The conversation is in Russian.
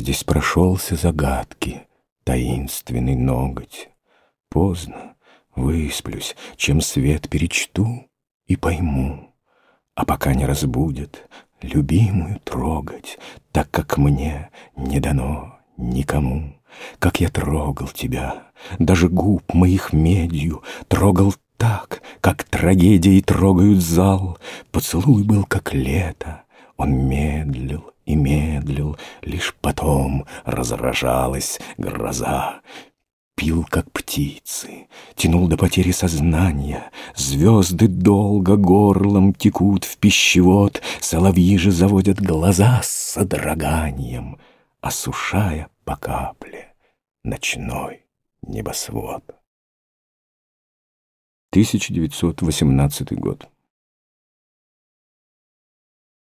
Здесь прошелся загадки таинственный ноготь. Поздно, высплюсь, чем свет перечту и пойму. А пока не разбудят, любимую трогать, Так как мне не дано никому. Как я трогал тебя, даже губ моих медью Трогал так, как трагедии трогают зал. Поцелуй был, как лето, он медлил потом разражалась гроза. Пил, как птицы, тянул до потери сознания, Звезды долго горлом текут в пищевод, Соловьи же заводят глаза с содроганием, Осушая по капле ночной небосвод. 1918 год.